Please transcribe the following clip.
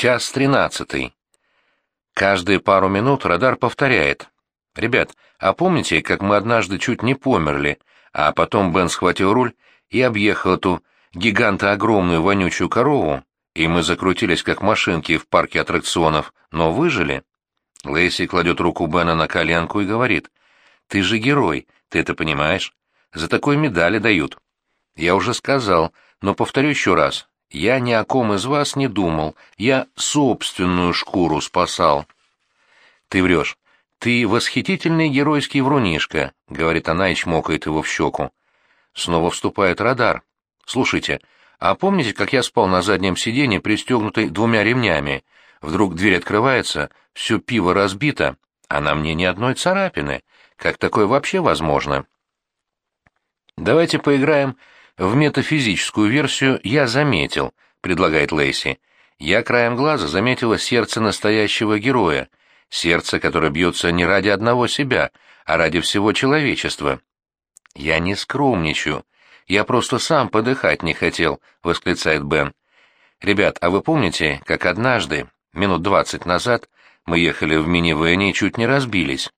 Час тринадцатый. Каждые пару минут радар повторяет. «Ребят, а помните, как мы однажды чуть не померли, а потом Бен схватил руль и объехал эту гиганта огромную вонючую корову, и мы закрутились как машинки в парке аттракционов, но выжили?» Лейси кладет руку Бена на коленку и говорит, «Ты же герой, ты это понимаешь? За такой медали дают». «Я уже сказал, но повторю еще раз, я ни о ком из вас не думал, я собственную шкуру спасал». «Ты врешь. Ты восхитительный геройский врунишка», — говорит она и чмокает его в щеку. Снова вступает радар. «Слушайте, а помните, как я спал на заднем сиденье, пристегнутый двумя ремнями? Вдруг дверь открывается, все пиво разбито, а на мне ни одной царапины. Как такое вообще возможно?» «Давайте поиграем в метафизическую версию «я заметил», — предлагает Лейси. «Я краем глаза заметила сердце настоящего героя, сердце, которое бьется не ради одного себя, а ради всего человечества». «Я не скромничаю. Я просто сам подыхать не хотел», — восклицает Бен. «Ребят, а вы помните, как однажды, минут двадцать назад, мы ехали в минивэне и чуть не разбились?»